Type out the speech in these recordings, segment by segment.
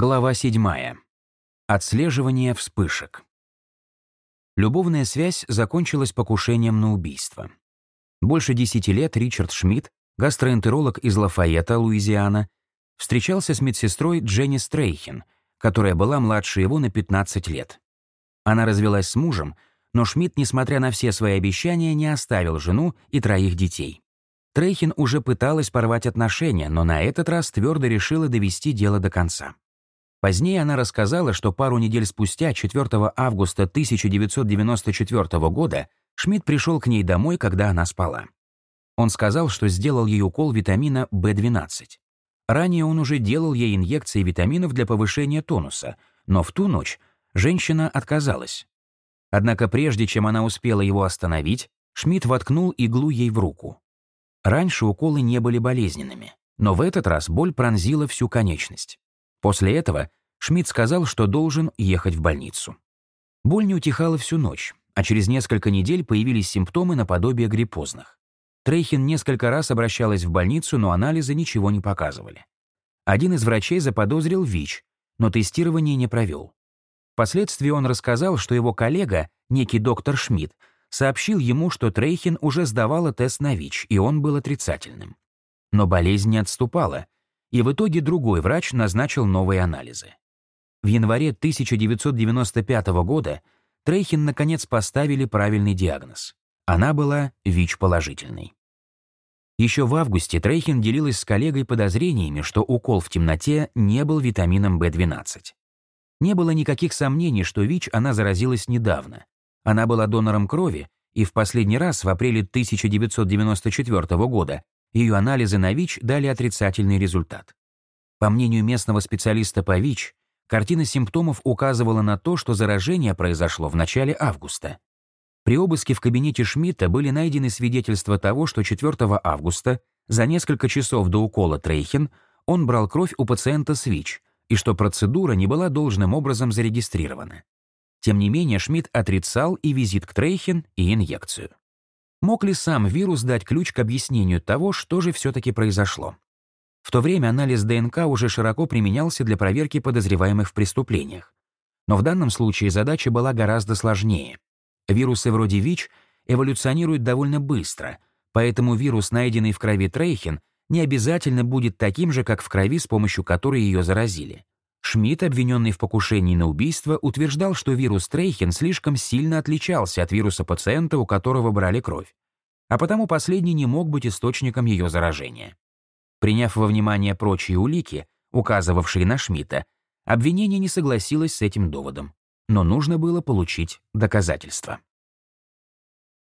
Глава 7. Отслеживание вспышек. Любовная связь закончилась покушением на убийство. Больше десяти лет Ричард Шмидт, гастроэнтеролог из Лафайета, Луизиана, встречался с медсестрой Дженни Стрейхен, которая была младше его на 15 лет. Она развелась с мужем, но Шмидт, несмотря на все свои обещания, не оставил жену и троих детей. Трейхин уже пыталась порвать отношения, но на этот раз твердо решила довести дело до конца. Позднее она рассказала, что пару недель спустя, 4 августа 1994 года, Шмидт пришел к ней домой, когда она спала. Он сказал, что сделал ей укол витамина В12. Ранее он уже делал ей инъекции витаминов для повышения тонуса, но в ту ночь женщина отказалась. Однако прежде чем она успела его остановить, Шмидт воткнул иглу ей в руку. Раньше уколы не были болезненными, но в этот раз боль пронзила всю конечность. После этого Шмидт сказал, что должен ехать в больницу. Боль не утихала всю ночь, а через несколько недель появились симптомы наподобие гриппозных. Трейхин несколько раз обращалась в больницу, но анализы ничего не показывали. Один из врачей заподозрил ВИЧ, но тестирование не провел. Впоследствии он рассказал, что его коллега, некий доктор Шмидт, сообщил ему, что Трейхин уже сдавала тест на ВИЧ, и он был отрицательным. Но болезнь не отступала, и в итоге другой врач назначил новые анализы. В январе 1995 года Трейхин наконец поставили правильный диагноз. Она была ВИЧ-положительной. Еще в августе Трейхин делилась с коллегой подозрениями, что укол в темноте не был витамином В12. Не было никаких сомнений, что ВИЧ она заразилась недавно. Она была донором крови, и в последний раз в апреле 1994 года ее анализы на ВИЧ дали отрицательный результат. По мнению местного специалиста по ВИЧ, картина симптомов указывала на то, что заражение произошло в начале августа. При обыске в кабинете Шмидта были найдены свидетельства того, что 4 августа, за несколько часов до укола Трейхен, он брал кровь у пациента с ВИЧ, и что процедура не была должным образом зарегистрирована. Тем не менее, Шмидт отрицал и визит к Трейхен, и инъекцию. Мог ли сам вирус дать ключ к объяснению того, что же все-таки произошло? В то время анализ ДНК уже широко применялся для проверки подозреваемых в преступлениях. Но в данном случае задача была гораздо сложнее. Вирусы вроде ВИЧ эволюционируют довольно быстро, поэтому вирус, найденный в крови Трейхен, не обязательно будет таким же, как в крови, с помощью которой ее заразили. Шмидт, обвиненный в покушении на убийство, утверждал, что вирус Трейхен слишком сильно отличался от вируса пациента, у которого брали кровь, а потому последний не мог быть источником ее заражения. Приняв во внимание прочие улики, указывавшие на Шмидта, обвинение не согласилось с этим доводом, но нужно было получить доказательства.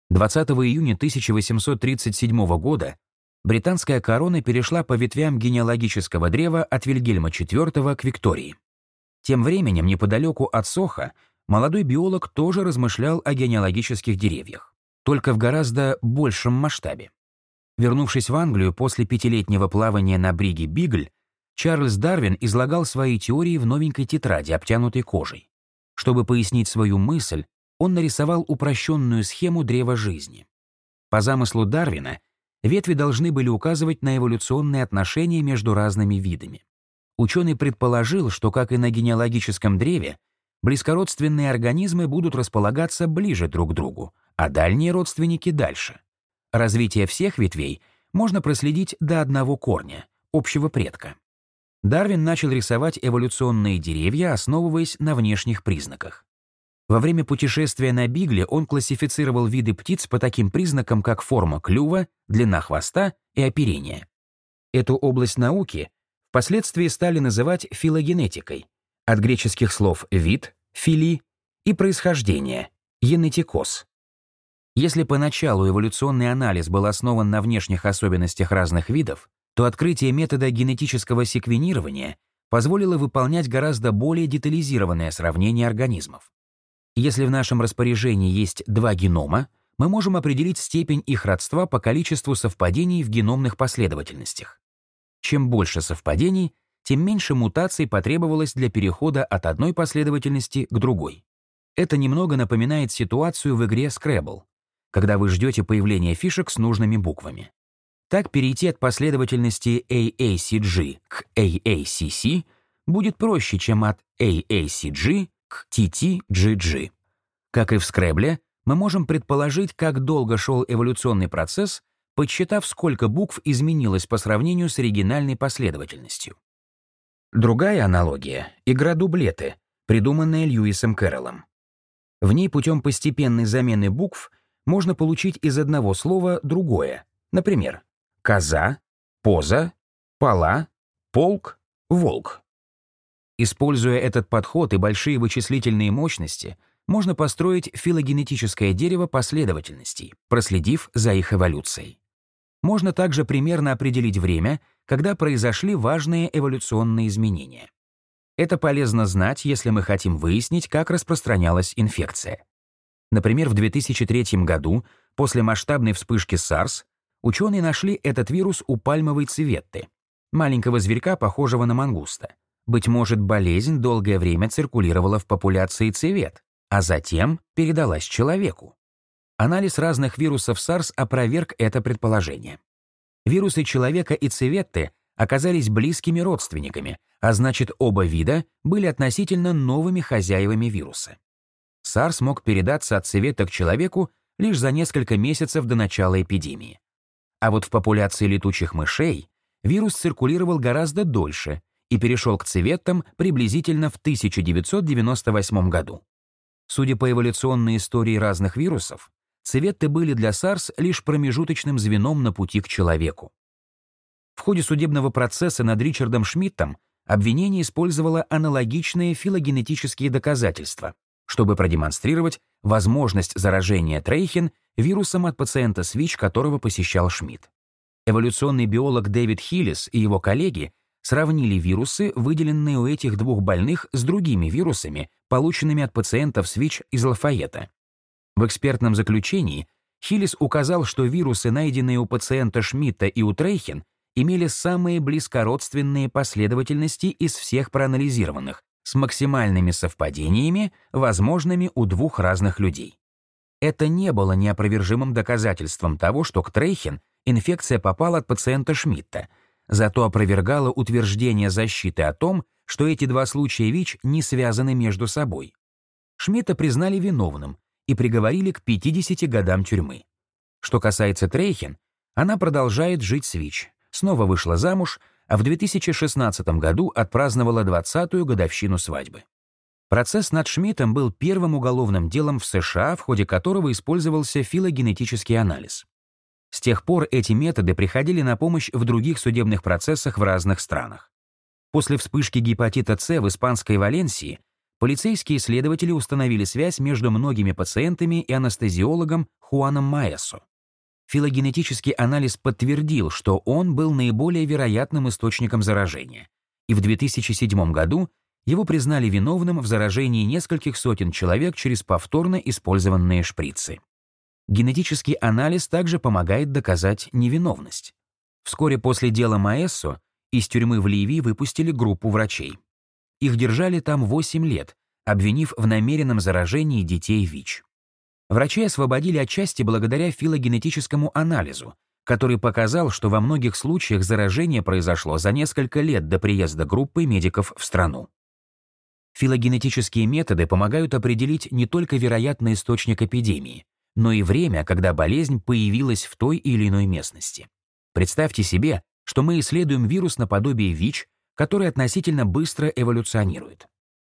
20 июня 1837 года британская корона перешла по ветвям генеалогического древа от Вильгельма IV к Виктории. Тем временем, неподалеку от Соха, молодой биолог тоже размышлял о генеалогических деревьях, только в гораздо большем масштабе. Вернувшись в Англию после пятилетнего плавания на бриге Бигль, Чарльз Дарвин излагал свои теории в новенькой тетради, обтянутой кожей. Чтобы пояснить свою мысль, он нарисовал упрощенную схему древа жизни. По замыслу Дарвина, ветви должны были указывать на эволюционные отношения между разными видами. Ученый предположил, что, как и на генеалогическом древе, близкородственные организмы будут располагаться ближе друг к другу, а дальние родственники — дальше. Развитие всех ветвей можно проследить до одного корня, общего предка. Дарвин начал рисовать эволюционные деревья, основываясь на внешних признаках. Во время путешествия на Бигле он классифицировал виды птиц по таким признакам, как форма клюва, длина хвоста и оперение. Эту область науки впоследствии стали называть филогенетикой, от греческих слов «вид», «фили» и «происхождение», «генетикос». Если поначалу эволюционный анализ был основан на внешних особенностях разных видов, то открытие метода генетического секвенирования позволило выполнять гораздо более детализированное сравнение организмов. Если в нашем распоряжении есть два генома, мы можем определить степень их родства по количеству совпадений в геномных последовательностях. Чем больше совпадений, тем меньше мутаций потребовалось для перехода от одной последовательности к другой. Это немного напоминает ситуацию в игре Scrabble, когда вы ждете появления фишек с нужными буквами. Так перейти от последовательности AACG к AACC будет проще, чем от AACG к TTGG. Как и в скребле, мы можем предположить, как долго шел эволюционный процесс, подсчитав, сколько букв изменилось по сравнению с оригинальной последовательностью. Другая аналогия — игра дублеты, придуманная Льюисом Кэрроллом. В ней путем постепенной замены букв можно получить из одного слова другое. Например, коза, поза, пола, полк, волк. Используя этот подход и большие вычислительные мощности, можно построить филогенетическое дерево последовательностей, проследив за их эволюцией. Можно также примерно определить время, когда произошли важные эволюционные изменения. Это полезно знать, если мы хотим выяснить, как распространялась инфекция. Например, в 2003 году, после масштабной вспышки SARS, ученые нашли этот вирус у пальмовой цветты, маленького зверька, похожего на мангуста. Быть может, болезнь долгое время циркулировала в популяции цвет, а затем передалась человеку. Анализ разных вирусов SARS опроверг это предположение. Вирусы человека и цветты оказались близкими родственниками, а значит, оба вида были относительно новыми хозяевами вируса. SARS мог передаться от цвета к человеку лишь за несколько месяцев до начала эпидемии. А вот в популяции летучих мышей вирус циркулировал гораздо дольше и перешел к цветам приблизительно в 1998 году. Судя по эволюционной истории разных вирусов, цветы были для SARS лишь промежуточным звеном на пути к человеку. В ходе судебного процесса над Ричардом Шмидтом обвинение использовало аналогичные филогенетические доказательства, чтобы продемонстрировать возможность заражения Трейхен вирусом от пациента с ВИЧ, которого посещал Шмидт. Эволюционный биолог Дэвид Хиллис и его коллеги сравнили вирусы, выделенные у этих двух больных, с другими вирусами, полученными от пациентов с ВИЧ из Лафайета. В экспертном заключении Хиллис указал, что вирусы, найденные у пациента Шмидта и у Трейхен, имели самые близкородственные последовательности из всех проанализированных, с максимальными совпадениями, возможными у двух разных людей. Это не было неопровержимым доказательством того, что к Трейхен инфекция попала от пациента Шмидта, зато опровергало утверждение защиты о том, что эти два случая ВИЧ не связаны между собой. Шмидта признали виновным и приговорили к 50 годам тюрьмы. Что касается Трейхен, она продолжает жить с ВИЧ, снова вышла замуж, а в 2016 году отпраздновала 20-ю годовщину свадьбы. Процесс над Шмидтом был первым уголовным делом в США, в ходе которого использовался филогенетический анализ. С тех пор эти методы приходили на помощь в других судебных процессах в разных странах. После вспышки гепатита С в испанской Валенсии полицейские следователи установили связь между многими пациентами и анестезиологом Хуаном Маэсо. Филогенетический анализ подтвердил, что он был наиболее вероятным источником заражения, и в 2007 году его признали виновным в заражении нескольких сотен человек через повторно использованные шприцы. Генетический анализ также помогает доказать невиновность. Вскоре после дела Маэссо из тюрьмы в Ливии выпустили группу врачей. Их держали там 8 лет, обвинив в намеренном заражении детей ВИЧ. Врачи освободили отчасти благодаря филогенетическому анализу, который показал, что во многих случаях заражение произошло за несколько лет до приезда группы медиков в страну. Филогенетические методы помогают определить не только вероятный источник эпидемии, но и время, когда болезнь появилась в той или иной местности. Представьте себе, что мы исследуем вирус наподобие ВИЧ, который относительно быстро эволюционирует.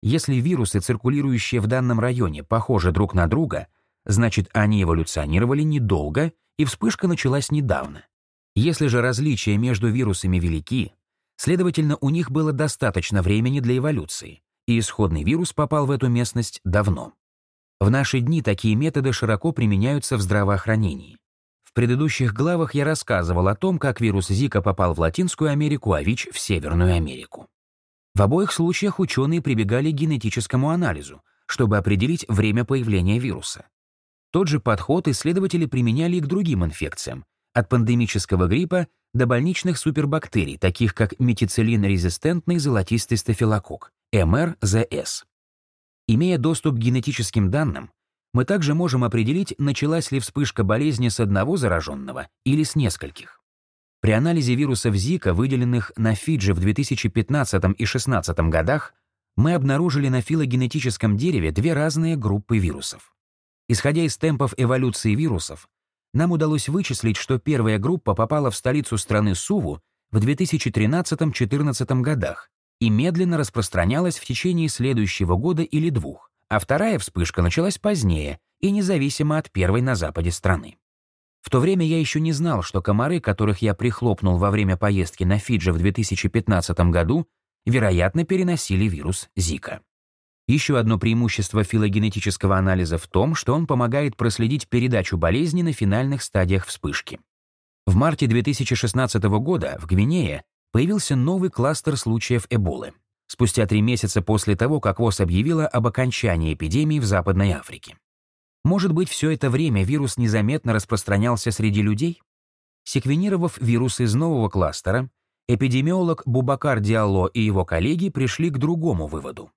Если вирусы, циркулирующие в данном районе, похожи друг на друга, значит, они эволюционировали недолго, и вспышка началась недавно. Если же различия между вирусами велики, следовательно, у них было достаточно времени для эволюции, и исходный вирус попал в эту местность давно. В наши дни такие методы широко применяются в здравоохранении. В предыдущих главах я рассказывал о том, как вирус Зика попал в Латинскую Америку, а ВИЧ — в Северную Америку. В обоих случаях ученые прибегали к генетическому анализу, чтобы определить время появления вируса. Тот же подход исследователи применяли и к другим инфекциям, от пандемического гриппа до больничных супербактерий, таких как метицилин-резистентный золотистый стафилококк, МРЗС. Имея доступ к генетическим данным, мы также можем определить, началась ли вспышка болезни с одного зараженного или с нескольких. При анализе вирусов Зика, выделенных на Фиджи в 2015 и 2016 годах, мы обнаружили на филогенетическом дереве две разные группы вирусов. Исходя из темпов эволюции вирусов, нам удалось вычислить, что первая группа попала в столицу страны Суву в 2013-2014 годах и медленно распространялась в течение следующего года или двух, а вторая вспышка началась позднее и независимо от первой на западе страны. В то время я еще не знал, что комары, которых я прихлопнул во время поездки на Фиджи в 2015 году, вероятно, переносили вирус Зика. Еще одно преимущество филогенетического анализа в том, что он помогает проследить передачу болезни на финальных стадиях вспышки. В марте 2016 года в Гвинее появился новый кластер случаев Эболы, спустя три месяца после того, как ВОЗ объявила об окончании эпидемии в Западной Африке. Может быть, все это время вирус незаметно распространялся среди людей? Секвенировав вирус из нового кластера, эпидемиолог Бубакар Диалло и его коллеги пришли к другому выводу.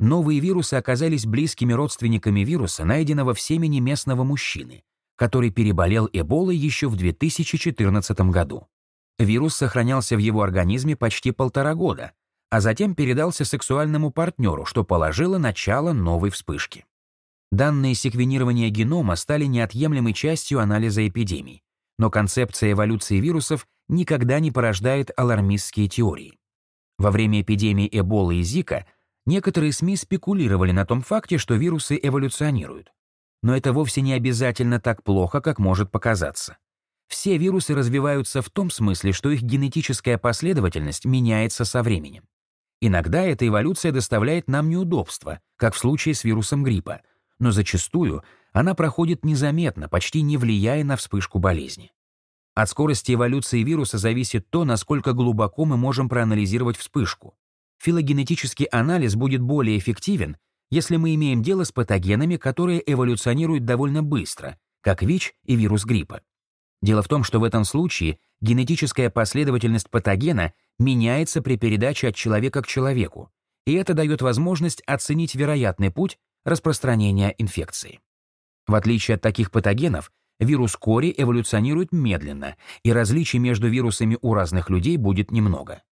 Новые вирусы оказались близкими родственниками вируса, найденного в семени местного мужчины, который переболел Эболой еще в 2014 году. Вирус сохранялся в его организме почти полтора года, а затем передался сексуальному партнеру, что положило начало новой вспышки. Данные секвенирования генома стали неотъемлемой частью анализа эпидемий, но концепция эволюции вирусов никогда не порождает алармистские теории. Во время эпидемии Эболы и Зика некоторые СМИ спекулировали на том факте, что вирусы эволюционируют. Но это вовсе не обязательно так плохо, как может показаться. Все вирусы развиваются в том смысле, что их генетическая последовательность меняется со временем. Иногда эта эволюция доставляет нам неудобства, как в случае с вирусом гриппа, но зачастую она проходит незаметно, почти не влияя на вспышку болезни. От скорости эволюции вируса зависит то, насколько глубоко мы можем проанализировать вспышку. Филогенетический анализ будет более эффективен, если мы имеем дело с патогенами, которые эволюционируют довольно быстро, как ВИЧ и вирус гриппа. Дело в том, что в этом случае генетическая последовательность патогена меняется при передаче от человека к человеку, и это дает возможность оценить вероятный путь распространения инфекции. В отличие от таких патогенов, вирус кори эволюционирует медленно, и различий между вирусами у разных людей будет немного.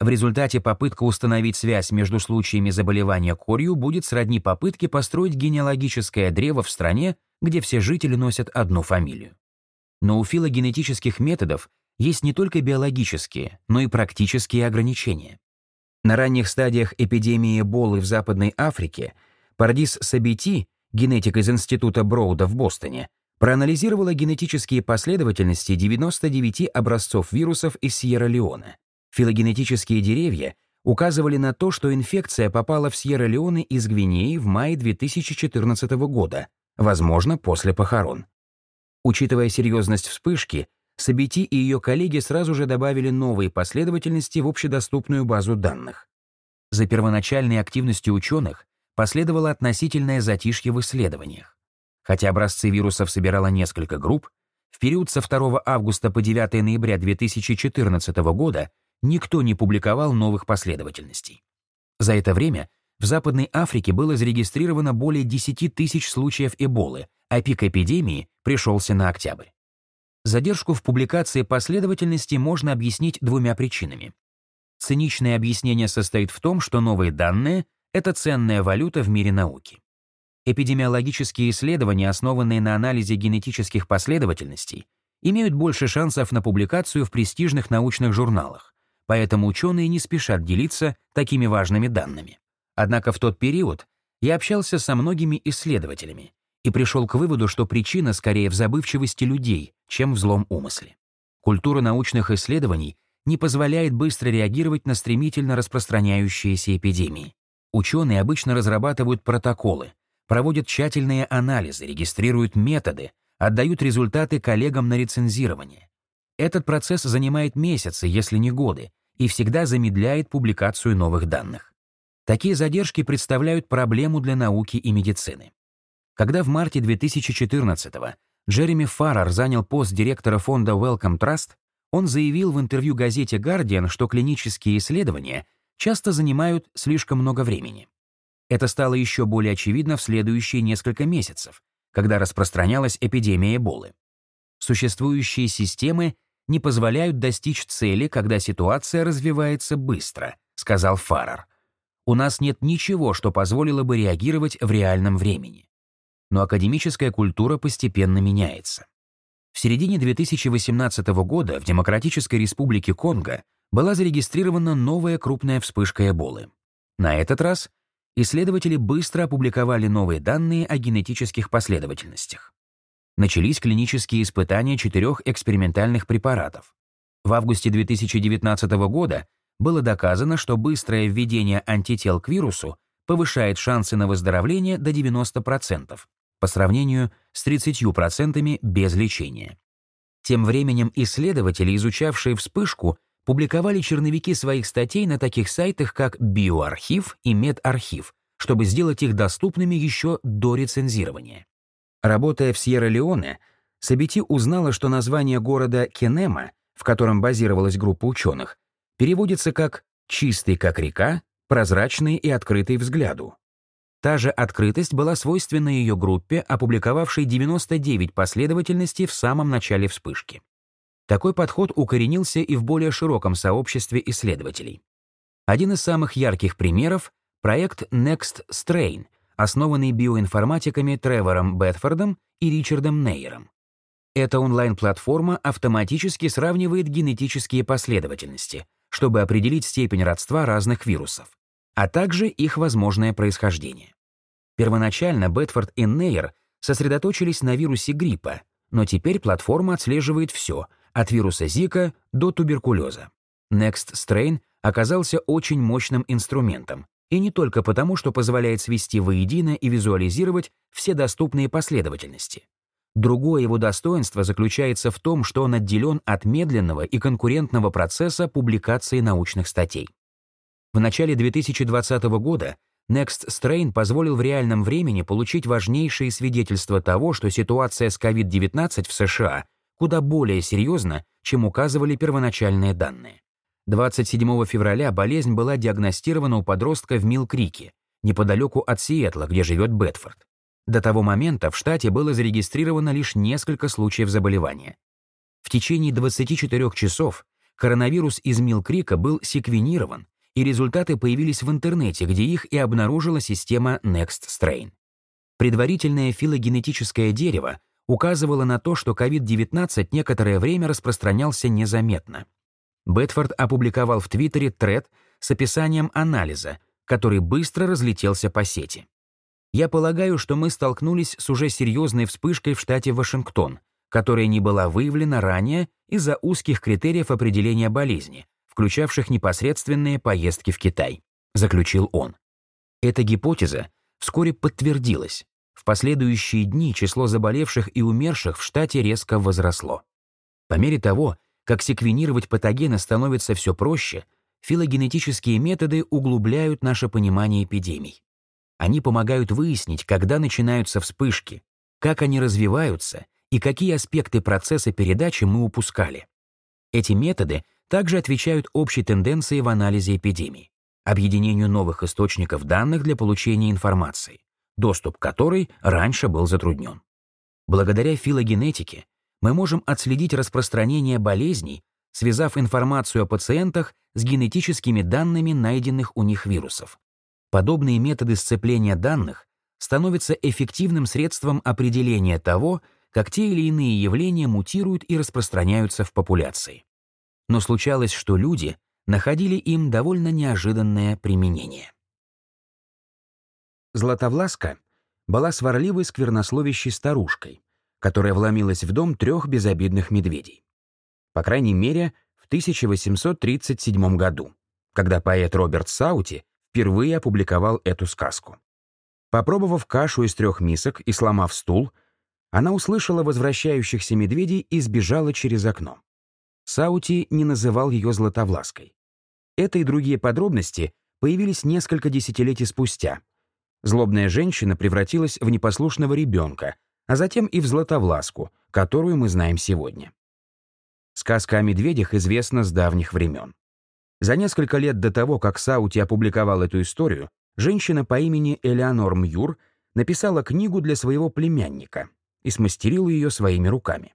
В результате попытка установить связь между случаями заболевания корью будет сродни попытке построить генеалогическое древо в стране, где все жители носят одну фамилию. Но у филогенетических методов есть не только биологические, но и практические ограничения. На ранних стадиях эпидемии Эболы в Западной Африке Пардис Сабити, генетик из Института Броуда в Бостоне, проанализировала генетические последовательности 99 образцов вирусов из Сьерра-Леоне. Филогенетические деревья указывали на то, что инфекция попала в Сьерра-Леоне из Гвинеи в мае 2014 года, возможно, после похорон. Учитывая серьезность вспышки, Сабити и ее коллеги сразу же добавили новые последовательности в общедоступную базу данных. За первоначальной активностью ученых последовало относительное затишье в исследованиях. Хотя образцы вирусов собирало несколько групп, в период со 2 августа по 9 ноября 2014 года никто не публиковал новых последовательностей. За это время в Западной Африке было зарегистрировано более 10 тысяч случаев Эболы, а пик эпидемии пришелся на октябрь. Задержку в публикации последовательности можно объяснить двумя причинами. Циничное объяснение состоит в том, что новые данные это ценная валюта в мире науки. Эпидемиологические исследования, основанные на анализе генетических последовательностей, имеют больше шансов на публикацию в престижных научных журналах, поэтому ученые не спешат делиться такими важными данными. Однако в тот период я общался со многими исследователями и пришел к выводу, что причина скорее в забывчивости людей, чем в злом умысле. Культура научных исследований не позволяет быстро реагировать на стремительно распространяющиеся эпидемии. Ученые обычно разрабатывают протоколы, проводят тщательные анализы, регистрируют методы, отдают результаты коллегам на рецензирование. Этот процесс занимает месяцы, если не годы, и всегда замедляет публикацию новых данных. Такие задержки представляют проблему для науки и медицины. Когда в марте 2014-го Джереми Фаррар занял пост директора фонда Wellcome Trust, он заявил в интервью газете Guardian, что клинические исследования — часто занимают слишком много времени. Это стало еще более очевидно в следующие несколько месяцев, когда распространялась эпидемия Эболы. Существующие системы не позволяют достичь цели, когда ситуация развивается быстро, сказал Фаррер. У нас нет ничего, что позволило бы реагировать в реальном времени. Но академическая культура постепенно меняется. В середине 2018 года в Демократической Республике Конго была зарегистрирована новая крупная вспышка Эболы. На этот раз исследователи быстро опубликовали новые данные о генетических последовательностях. Начались клинические испытания четырех экспериментальных препаратов. В августе 2019 года было доказано, что быстрое введение антител к вирусу повышает шансы на выздоровление до 90% по сравнению с 30% без лечения. Тем временем исследователи, изучавшие вспышку, публиковали черновики своих статей на таких сайтах, как Биоархив и Медархив, чтобы сделать их доступными еще до рецензирования. Работая в Сьерра-Леоне, Сабити узнала, что название города Кенема, в котором базировалась группа ученых, переводится как «чистый как река», «прозрачный и открытый взгляду». Та же открытость была свойственна ее группе, опубликовавшей 99 последовательностей в самом начале вспышки. Такой подход укоренился и в более широком сообществе исследователей. Один из самых ярких примеров — проект Next Strain, основанный биоинформатиками Тревором Бетфордом и Ричардом Нейером. Эта онлайн-платформа автоматически сравнивает генетические последовательности, чтобы определить степень родства разных вирусов, а также их возможное происхождение. Первоначально Бетфорд и Нейер сосредоточились на вирусе гриппа, но теперь платформа отслеживает все — от вируса Зика до туберкулеза. Next Strain оказался очень мощным инструментом, и не только потому, что позволяет свести воедино и визуализировать все доступные последовательности. Другое его достоинство заключается в том, что он отделен от медленного и конкурентного процесса публикации научных статей. В начале 2020 года Next Strain позволил в реальном времени получить важнейшие свидетельства того, что ситуация с COVID-19 в США куда более серьезно, чем указывали первоначальные данные. 27 февраля болезнь была диагностирована у подростка в Милл-Крике, неподалеку от Сиэтла, где живет Бетфорд. До того момента в штате было зарегистрировано лишь несколько случаев заболевания. В течение 24 часов коронавирус из Милл-Крика был секвенирован, и результаты появились в интернете, где их и обнаружила система Next Strain. Предварительное филогенетическое дерево указывало на то, что COVID-19 некоторое время распространялся незаметно. Бетфорд опубликовал в Твиттере тред с описанием анализа, который быстро разлетелся по сети. Я полагаю, что мы столкнулись с уже серьезной вспышкой в штате Вашингтон, которая не была выявлена ранее из-за узких критериев определения болезни, включавших непосредственные поездки в Китай, заключил он. Эта гипотеза вскоре подтвердилась, в последующие дни число заболевших и умерших в штате резко возросло. По мере того, как секвенировать патогены становится все проще, филогенетические методы углубляют наше понимание эпидемий. Они помогают выяснить, когда начинаются вспышки, как они развиваются и какие аспекты процесса передачи мы упускали. Эти методы также отвечают общей тенденции в анализе эпидемий, объединению новых источников данных для получения информации, доступ к которой раньше был затруднен. Благодаря филогенетике мы можем отследить распространение болезней, связав информацию о пациентах с генетическими данными найденных у них вирусов. Подобные методы сцепления данных становятся эффективным средством определения того, как те или иные явления мутируют и распространяются в популяции. Но случалось, что люди находили им довольно неожиданное применение. Златовласка была сварливой сквернословящей старушкой, которая вломилась в дом трех безобидных медведей. По крайней мере, в 1837 году, когда поэт Роберт Саути впервые опубликовал эту сказку. Попробовав кашу из трех мисок и сломав стул, она услышала возвращающихся медведей и сбежала через окно. Саути не называл ее Златовлаской. Это и другие подробности появились несколько десятилетий спустя, Злобная женщина превратилась в непослушного ребенка, а затем и в златовласку, которую мы знаем сегодня. Сказка о медведях известна с давних времен. За несколько лет до того, как Саути опубликовал эту историю, женщина по имени Элеонор Мьюр написала книгу для своего племянника и смастерила ее своими руками.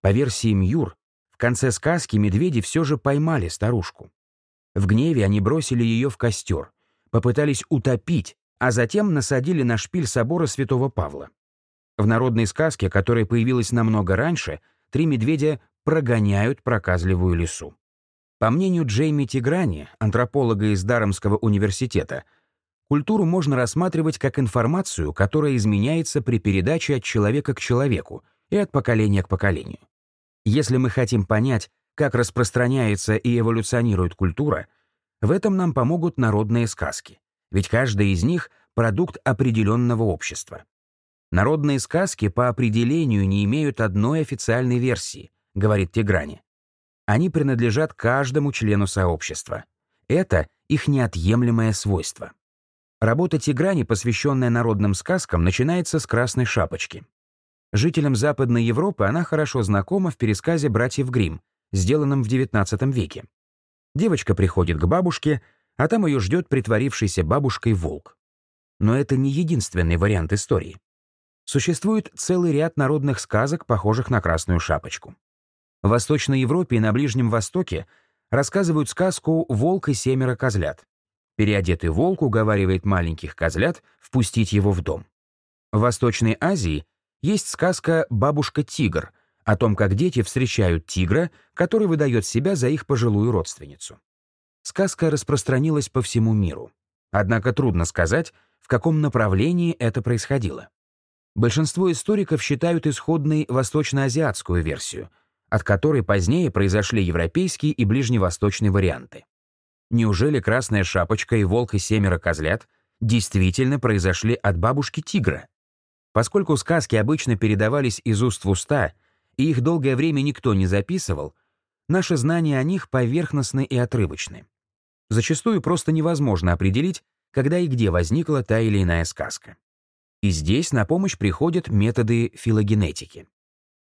По версии Мьюр, в конце сказки медведи все же поймали старушку. В гневе они бросили ее в костер, попытались утопить, а затем насадили на шпиль собора святого Павла. В народной сказке, которая появилась намного раньше, три медведя прогоняют проказливую лису. По мнению Джейми Тиграни, антрополога из Дарамского университета, культуру можно рассматривать как информацию, которая изменяется при передаче от человека к человеку и от поколения к поколению. Если мы хотим понять, как распространяется и эволюционирует культура, в этом нам помогут народные сказки, ведь каждая из них — продукт определенного общества. Народные сказки по определению не имеют одной официальной версии, говорит Тиграни. Они принадлежат каждому члену сообщества. Это их неотъемлемое свойство. Работа Тиграни, посвященная народным сказкам, начинается с «Красной шапочки». Жителям Западной Европы она хорошо знакома в пересказе «Братьев Гримм», сделанном в XIX веке. Девочка приходит к бабушке, а там ее ждет притворившийся бабушкой волк. Но это не единственный вариант истории. Существует целый ряд народных сказок, похожих на красную шапочку. В Восточной Европе и на Ближнем Востоке рассказывают сказку «Волк и семеро козлят». Переодетый волк уговаривает маленьких козлят впустить его в дом. В Восточной Азии есть сказка «Бабушка-тигр» о том, как дети встречают тигра, который выдает себя за их пожилую родственницу. Сказка распространилась по всему миру. Однако трудно сказать, в каком направлении это происходило. Большинство историков считают исходной восточноазиатскую версию, от которой позднее произошли европейские и ближневосточные варианты. Неужели Красная Шапочка и Волк и Семеро Козлят действительно произошли от бабушки-тигра? Поскольку сказки обычно передавались из уст в уста, и их долгое время никто не записывал, наши знания о них поверхностны и отрывочны. Зачастую просто невозможно определить, когда и где возникла та или иная сказка. И здесь на помощь приходят методы филогенетики.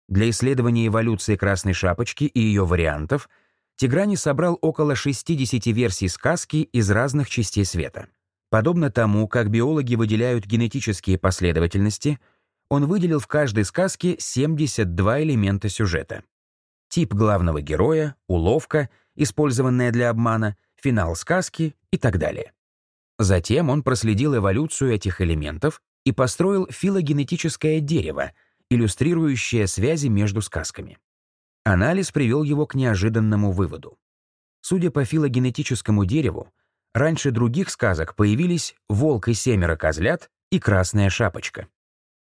Для исследования эволюции красной шапочки и ее вариантов Тиграни собрал около 60 версий сказки из разных частей света. Подобно тому, как биологи выделяют генетические последовательности, он выделил в каждой сказке 72 элемента сюжета. Тип главного героя, уловка, использованная для обмана, финал сказки и так далее. Затем он проследил эволюцию этих элементов и построил филогенетическое дерево, иллюстрирующее связи между сказками. Анализ привел его к неожиданному выводу. Судя по филогенетическому дереву, раньше других сказок появились «Волк и семеро козлят» и «Красная шапочка».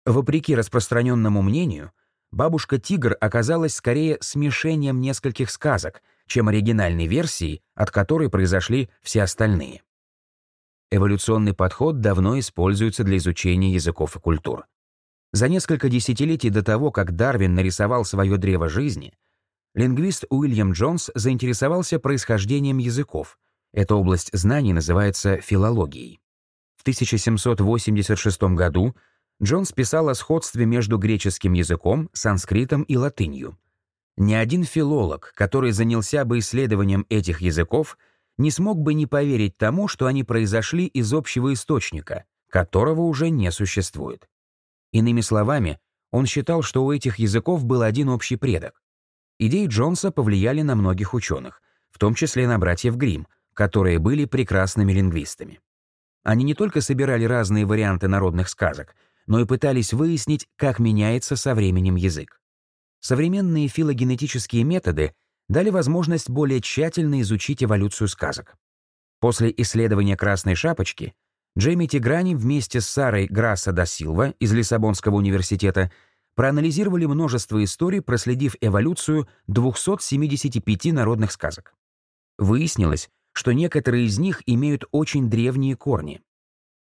Вопреки распространенному мнению, «Бабушка-тигр» оказалась скорее смешением нескольких сказок, чем оригинальной версией, от которой произошли все остальные. Эволюционный подход давно используется для изучения языков и культур. За несколько десятилетий до того, как Дарвин нарисовал свое древо жизни, лингвист Уильям Джонс заинтересовался происхождением языков. Эта область знаний называется филологией. В 1786 году Джонс писал о сходстве между греческим языком, санскритом и латынью. Ни один филолог, который занялся бы исследованием этих языков, не смог бы не поверить тому, что они произошли из общего источника, которого уже не существует. Иными словами, он считал, что у этих языков был один общий предок. Идеи Джонса повлияли на многих ученых, в том числе на братьев Гримм, которые были прекрасными лингвистами. Они не только собирали разные варианты народных сказок, но и пытались выяснить, как меняется со временем язык. Современные филогенетические методы дали возможность более тщательно изучить эволюцию сказок. После исследования «Красной шапочки» Джейми Тиграни вместе с Сарой Грасса да Силва из Лиссабонского университета проанализировали множество историй, проследив эволюцию 275 народных сказок. Выяснилось, что некоторые из них имеют очень древние корни.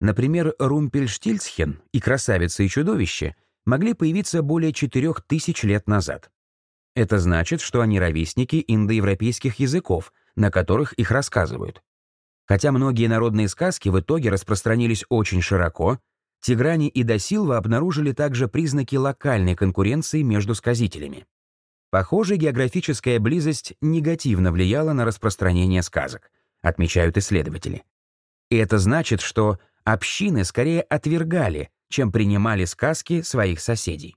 Например, Румпельштильцхен и «Красавица и чудовище» могли появиться более 4000 лет назад. Это значит, что они ровесники индоевропейских языков, на которых их рассказывают. Хотя многие народные сказки в итоге распространились очень широко, Тиграни и Досилва обнаружили также признаки локальной конкуренции между сказителями. Похоже, географическая близость негативно влияла на распространение сказок, отмечают исследователи. И это значит, что общины скорее отвергали, чем принимали сказки своих соседей.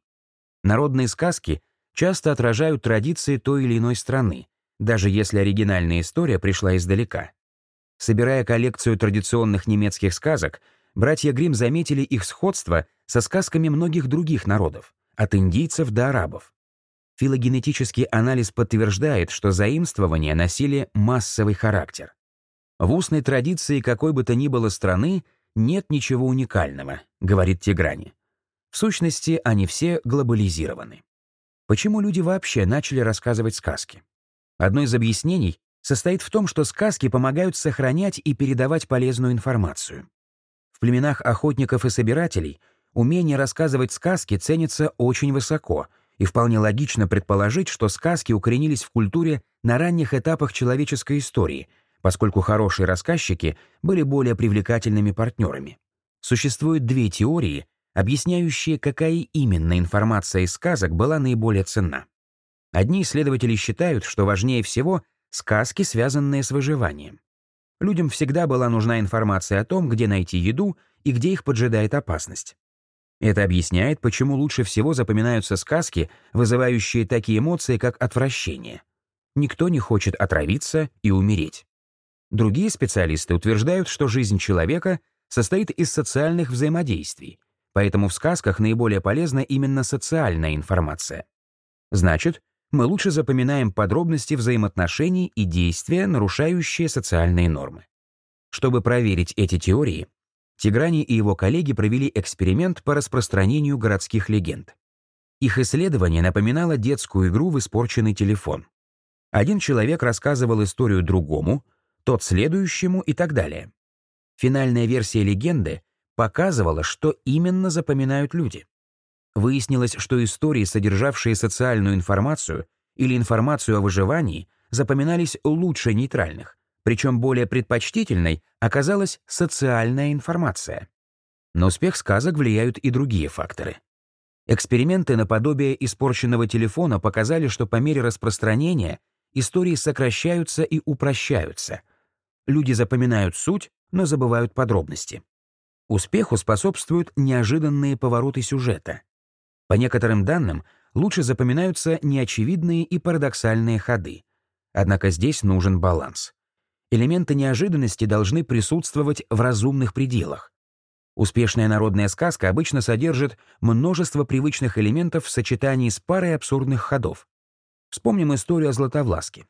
Народные сказки часто отражают традиции той или иной страны, даже если оригинальная история пришла издалека. Собирая коллекцию традиционных немецких сказок, братья Гримм заметили их сходство со сказками многих других народов, от индийцев до арабов. Филогенетический анализ подтверждает, что заимствования носили массовый характер. В устной традиции какой бы то ни было страны нет ничего уникального, говорит Тиграни. В сущности, они все глобализированы. Почему люди вообще начали рассказывать сказки? Одно из объяснений состоит в том, что сказки помогают сохранять и передавать полезную информацию. В племенах охотников и собирателей умение рассказывать сказки ценится очень высоко, и вполне логично предположить, что сказки укоренились в культуре на ранних этапах человеческой истории, поскольку хорошие рассказчики были более привлекательными партнерами. Существует две теории, объясняющие, какая именно информация из сказок была наиболее ценна. Одни исследователи считают, что важнее всего сказки, связанные с выживанием. Людям всегда была нужна информация о том, где найти еду и где их поджидает опасность. Это объясняет, почему лучше всего запоминаются сказки, вызывающие такие эмоции, как отвращение. Никто не хочет отравиться и умереть. Другие специалисты утверждают, что жизнь человека состоит из социальных взаимодействий, поэтому в сказках наиболее полезна именно социальная информация. Значит, мы лучше запоминаем подробности взаимоотношений и действия, нарушающие социальные нормы. Чтобы проверить эти теории, Тиграни и его коллеги провели эксперимент по распространению городских легенд. Их исследование напоминало детскую игру в испорченный телефон. Один человек рассказывал историю другому, тот следующему и так далее. Финальная версия легенды показывала, что именно запоминают люди. Выяснилось, что истории, содержавшие социальную информацию или информацию о выживании, запоминались лучше нейтральных, причем более предпочтительной оказалась социальная информация. На успех сказок влияют и другие факторы. Эксперименты наподобие испорченного телефона показали, что по мере распространения истории сокращаются и упрощаются. Люди запоминают суть, но забывают подробности. Успеху способствуют неожиданные повороты сюжета. По некоторым данным, лучше запоминаются неочевидные и парадоксальные ходы. Однако здесь нужен баланс элементы неожиданности должны присутствовать в разумных пределах. Успешная народная сказка обычно содержит множество привычных элементов в сочетании с парой абсурдных ходов. Вспомним историю о Златовласке.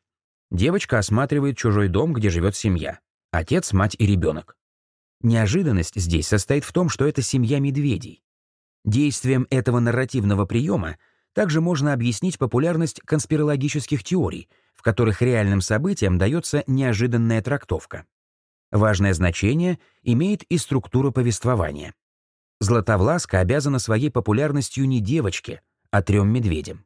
Девочка осматривает чужой дом, где живет семья. Отец, мать и ребенок. Неожиданность здесь состоит в том, что это семья медведей. Действием этого нарративного приема также можно объяснить популярность конспирологических теорий, в которых реальным событиям дается неожиданная трактовка. Важное значение имеет и структура повествования. Златовласка обязана своей популярностью не девочке, а трем медведям.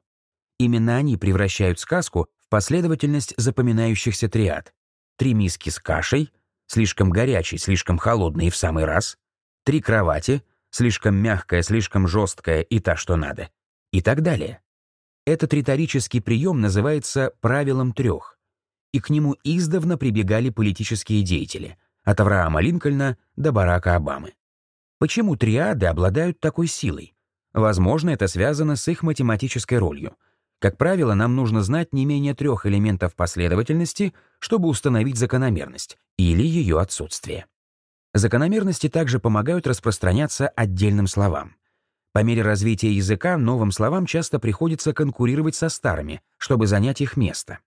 Именно они превращают сказку в последовательность запоминающихся триад. Три миски с кашей, слишком горячей, слишком холодной и в самый раз, три кровати, слишком мягкая, слишком жесткая и та, что надо, и так далее. Этот риторический прием называется «правилом трех», и к нему издавна прибегали политические деятели, от Авраама Линкольна до Барака Обамы. Почему триады обладают такой силой? Возможно, это связано с их математической ролью. Как правило, нам нужно знать не менее трех элементов последовательности, чтобы установить закономерность или ее отсутствие. Закономерности также помогают распространяться отдельным словам. По мере развития языка новым словам часто приходится конкурировать со старыми, чтобы занять их место.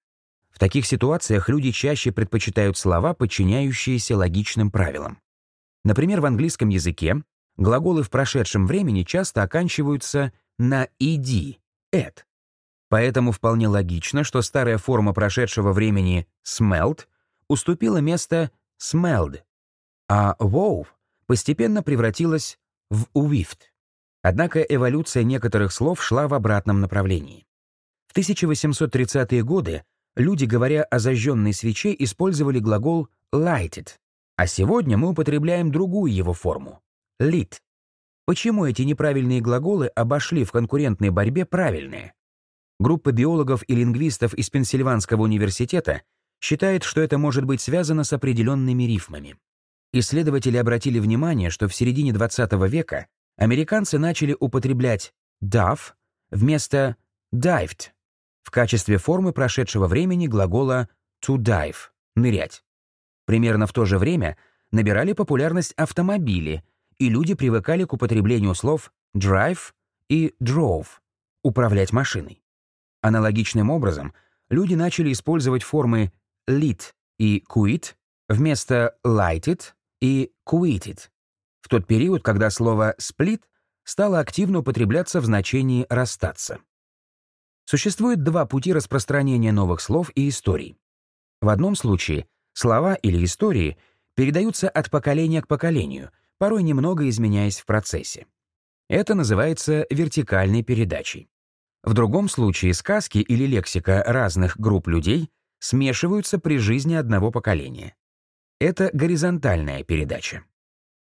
В таких ситуациях люди чаще предпочитают слова, подчиняющиеся логичным правилам. Например, в английском языке глаголы в прошедшем времени часто оканчиваются на «ed», «at». Поэтому вполне логично, что старая форма прошедшего времени «smelled» уступила место «smelled», а «wove» постепенно превратилась в «uwived». Однако эволюция некоторых слов шла в обратном направлении. В 1830-е годы люди, говоря о зажженной свече, использовали глагол lighted, а сегодня мы употребляем другую его форму — lit. Почему эти неправильные глаголы обошли в конкурентной борьбе правильные? Группа биологов и лингвистов из Пенсильванского университета считает, что это может быть связано с определенными рифмами. Исследователи обратили внимание, что в середине XX века американцы начали употреблять «duff» вместо dived в качестве формы прошедшего времени глагола to dive — нырять. Примерно в то же время набирали популярность автомобили, и люди привыкали к употреблению слов drive и drove — управлять машиной. Аналогичным образом люди начали использовать формы lit и quit вместо lighted и quitted в тот период, когда слово split стало активно употребляться в значении «расстаться». Существует два пути распространения новых слов и историй. В одном случае слова или истории передаются от поколения к поколению, порой немного изменяясь в процессе. Это называется вертикальной передачей. В другом случае сказки или лексика разных групп людей смешиваются при жизни одного поколения. Это горизонтальная передача.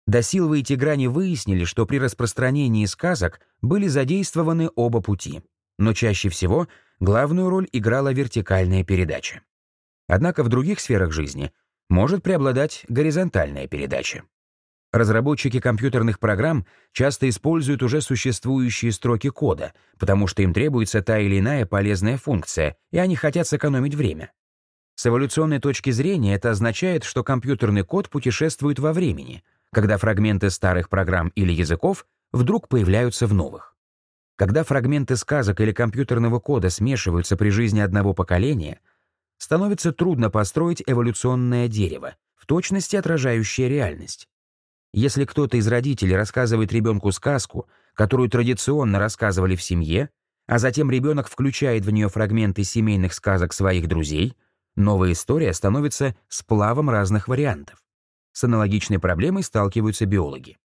Досилва и Тиграни выяснили, что при распространении сказок были задействованы оба пути — но чаще всего главную роль играла вертикальная передача. Однако в других сферах жизни может преобладать горизонтальная передача. Разработчики компьютерных программ часто используют уже существующие строки кода, потому что им требуется та или иная полезная функция, и они хотят сэкономить время. С эволюционной точки зрения это означает, что компьютерный код путешествует во времени, когда фрагменты старых программ или языков вдруг появляются в новых. Когда фрагменты сказок или компьютерного кода смешиваются при жизни одного поколения, становится трудно построить эволюционное дерево, в точности отражающее реальность. Если кто-то из родителей рассказывает ребенку сказку, которую традиционно рассказывали в семье, а затем ребенок включает в нее фрагменты семейных сказок своих друзей, новая история становится сплавом разных вариантов. С аналогичной проблемой сталкиваются биологи.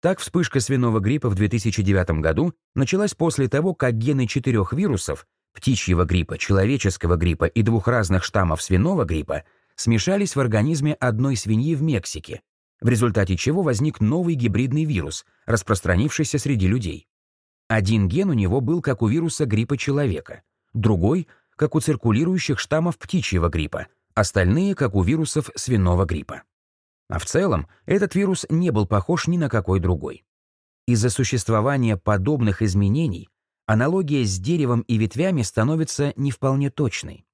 Так вспышка свиного гриппа в 2009 году началась после того, как гены четырех вирусов – птичьего гриппа, человеческого гриппа и двух разных штаммов свиного гриппа – смешались в организме одной свиньи в Мексике, в результате чего возник новый гибридный вирус, распространившийся среди людей. Один ген у него был как у вируса гриппа человека, другой – как у циркулирующих штаммов птичьего гриппа, остальные – как у вирусов свиного гриппа. А в целом этот вирус не был похож ни на какой другой. Из-за существования подобных изменений аналогия с деревом и ветвями становится не вполне точной.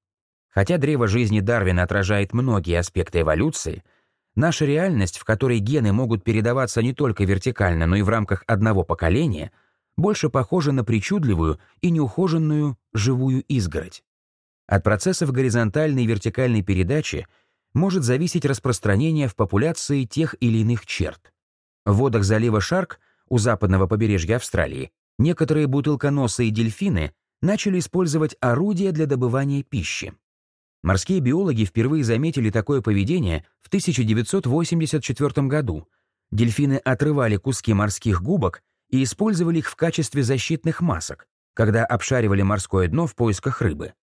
Хотя древо жизни Дарвина отражает многие аспекты эволюции, наша реальность, в которой гены могут передаваться не только вертикально, но и в рамках одного поколения, больше похожа на причудливую и неухоженную живую изгородь. От процессов горизонтальной и вертикальной передачи может зависеть распространение в популяции тех или иных черт. В водах залива Шарк у западного побережья Австралии некоторые бутылконосые дельфины начали использовать орудия для добывания пищи. Морские биологи впервые заметили такое поведение в 1984 году. Дельфины отрывали куски морских губок и использовали их в качестве защитных масок, когда обшаривали морское дно в поисках рыбы.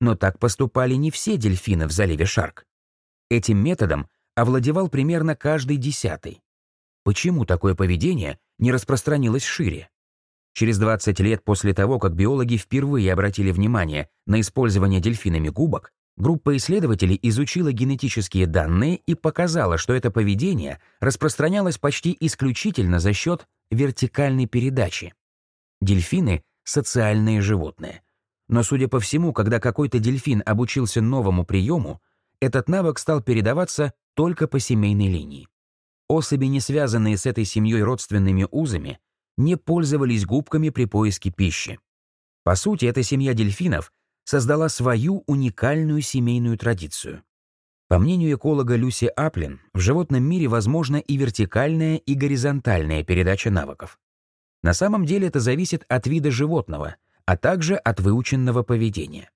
Но так поступали не все дельфины в заливе Шарк. Этим методом овладевал примерно каждый десятый. Почему такое поведение не распространилось шире? Через 20 лет после того, как биологи впервые обратили внимание на использование дельфинами губок, группа исследователей изучила генетические данные и показала, что это поведение распространялось почти исключительно за счет вертикальной передачи. Дельфины — социальные животные. Но, судя по всему, когда какой-то дельфин обучился новому приему, этот навык стал передаваться только по семейной линии. Особи, не связанные с этой семьей родственными узами, не пользовались губками при поиске пищи. По сути, эта семья дельфинов создала свою уникальную семейную традицию. По мнению эколога Люси Аплин, в животном мире возможна и вертикальная, и горизонтальная передача навыков. На самом деле это зависит от вида животного, а также от выученного поведения.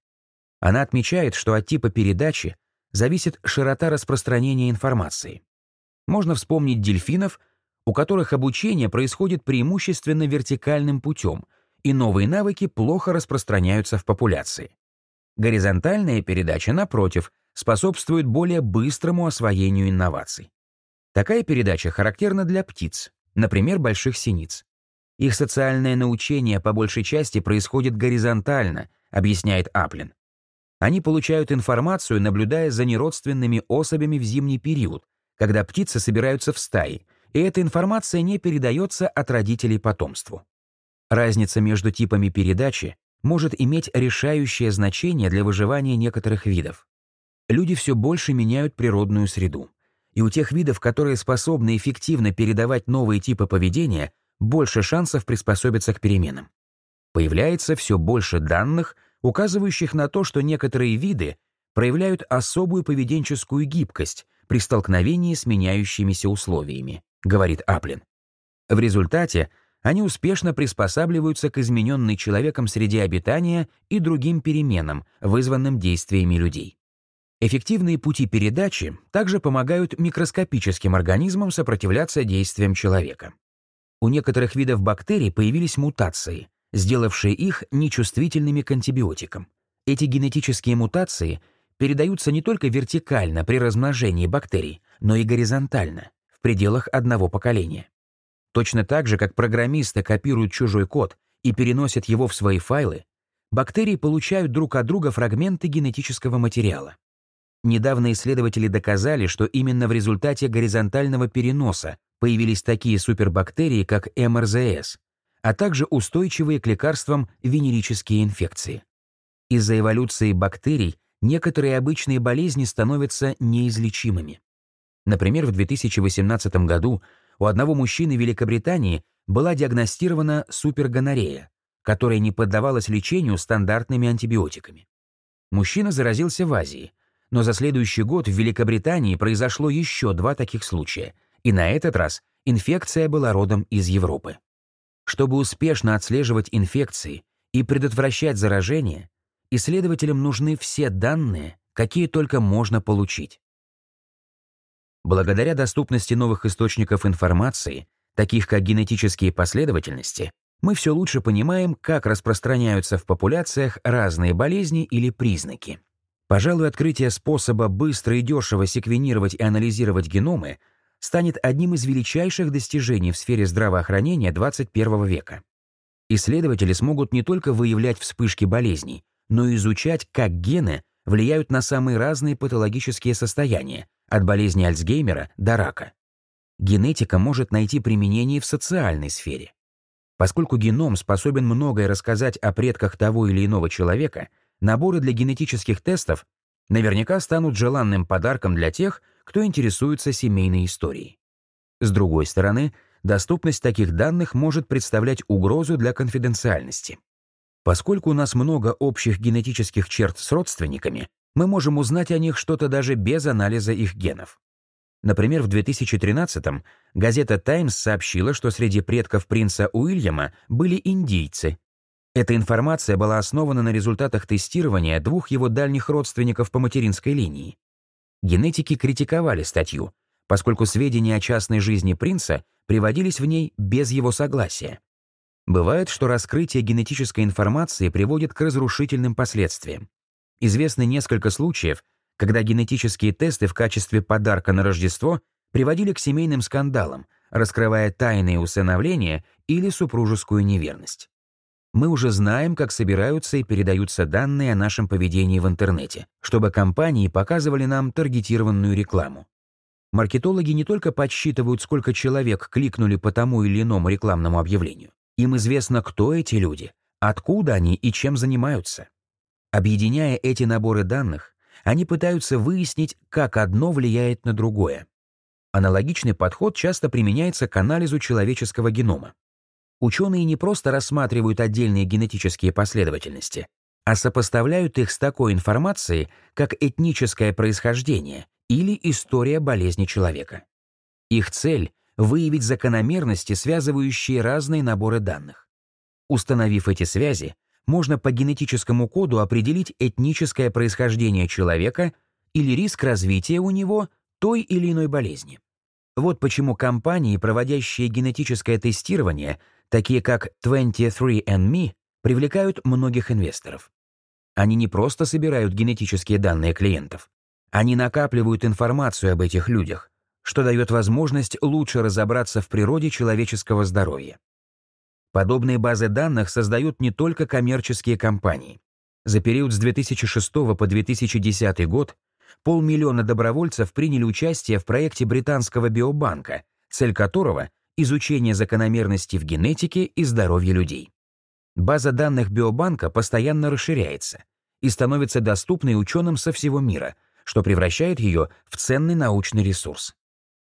Она отмечает, что от типа передачи зависит широта распространения информации. Можно вспомнить дельфинов, у которых обучение происходит преимущественно вертикальным путем, и новые навыки плохо распространяются в популяции. Горизонтальная передача, напротив, способствует более быстрому освоению инноваций. Такая передача характерна для птиц, например, больших синиц. Их социальное научение по большей части происходит горизонтально, объясняет Аплин. Они получают информацию, наблюдая за неродственными особями в зимний период, когда птицы собираются в стаи, и эта информация не передается от родителей потомству. Разница между типами передачи может иметь решающее значение для выживания некоторых видов. Люди все больше меняют природную среду. И у тех видов, которые способны эффективно передавать новые типы поведения, больше шансов приспособиться к переменам. Появляется все больше данных, указывающих на то, что некоторые виды проявляют особую поведенческую гибкость при столкновении с меняющимися условиями, говорит Аплин. В результате они успешно приспосабливаются к измененной человеком среде обитания и другим переменам, вызванным действиями людей. Эффективные пути передачи также помогают микроскопическим организмам сопротивляться действиям человека. У некоторых видов бактерий появились мутации, сделавшие их нечувствительными к антибиотикам. Эти генетические мутации передаются не только вертикально при размножении бактерий, но и горизонтально, в пределах одного поколения. Точно так же, как программисты копируют чужой код и переносят его в свои файлы, бактерии получают друг от друга фрагменты генетического материала. Недавно исследователи доказали, что именно в результате горизонтального переноса появились такие супербактерии, как МРЗС, а также устойчивые к лекарствам венерические инфекции. Из-за эволюции бактерий некоторые обычные болезни становятся неизлечимыми. Например, в 2018 году у одного мужчины в Великобритании была диагностирована супергонорея, которая не поддавалась лечению стандартными антибиотиками. Мужчина заразился в Азии, но за следующий год в Великобритании произошло еще два таких случая, и на этот раз инфекция была родом из Европы. Чтобы успешно отслеживать инфекции и предотвращать заражение, исследователям нужны все данные, какие только можно получить. Благодаря доступности новых источников информации, таких как генетические последовательности, мы все лучше понимаем, как распространяются в популяциях разные болезни или признаки. Пожалуй, открытие способа быстро и дешево секвенировать и анализировать геномы станет одним из величайших достижений в сфере здравоохранения 21 века. Исследователи смогут не только выявлять вспышки болезней, но и изучать, как гены влияют на самые разные патологические состояния, от болезни Альцгеймера до рака. Генетика может найти применение в социальной сфере. Поскольку геном способен многое рассказать о предках того или иного человека, наборы для генетических тестов наверняка станут желанным подарком для тех, кто интересуется семейной историей. С другой стороны, доступность таких данных может представлять угрозу для конфиденциальности. Поскольку у нас много общих генетических черт с родственниками, мы можем узнать о них что-то даже без анализа их генов. Например, в 2013-м газета «Таймс» сообщила, что среди предков принца Уильяма были индийцы. Эта информация была основана на результатах тестирования двух его дальних родственников по материнской линии. Генетики критиковали статью, поскольку сведения о частной жизни принца приводились в ней без его согласия. Бывает, что раскрытие генетической информации приводит к разрушительным последствиям. Известны несколько случаев, когда генетические тесты в качестве подарка на Рождество приводили к семейным скандалам, раскрывая тайные усыновления или супружескую неверность. Мы уже знаем, как собираются и передаются данные о нашем поведении в интернете, чтобы компании показывали нам таргетированную рекламу. Маркетологи не только подсчитывают, сколько человек кликнули по тому или иному рекламному объявлению. Им известно, кто эти люди, откуда они и чем занимаются. Объединяя эти наборы данных, они пытаются выяснить, как одно влияет на другое. Аналогичный подход часто применяется к анализу человеческого генома. Ученые не просто рассматривают отдельные генетические последовательности, а сопоставляют их с такой информацией, как этническое происхождение или история болезни человека. Их цель — выявить закономерности, связывающие разные наборы данных. Установив эти связи, можно по генетическому коду определить этническое происхождение человека или риск развития у него той или иной болезни. Вот почему компании, проводящие генетическое тестирование, такие как 23andMe, привлекают многих инвесторов. Они не просто собирают генетические данные клиентов, они накапливают информацию об этих людях, что дает возможность лучше разобраться в природе человеческого здоровья. Подобные базы данных создают не только коммерческие компании. За период с 2006 по 2010 год полмиллиона добровольцев приняли участие в проекте британского биобанка, цель которого — изучение закономерностей в генетике и здоровье людей. База данных биобанка постоянно расширяется и становится доступной ученым со всего мира, что превращает ее в ценный научный ресурс.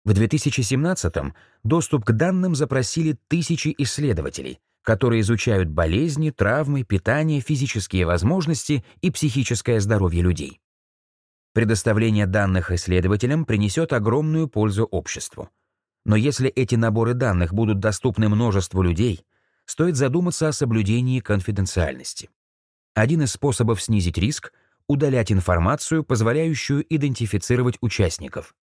В 2017-м доступ к данным запросили тысячи исследователей, которые изучают болезни, травмы, питание, физические возможности и психическое здоровье людей. Предоставление данных исследователям принесет огромную пользу обществу. Но если эти наборы данных будут доступны множеству людей, стоит задуматься о соблюдении конфиденциальности. Один из способов снизить риск — удалять информацию, позволяющую идентифицировать участников.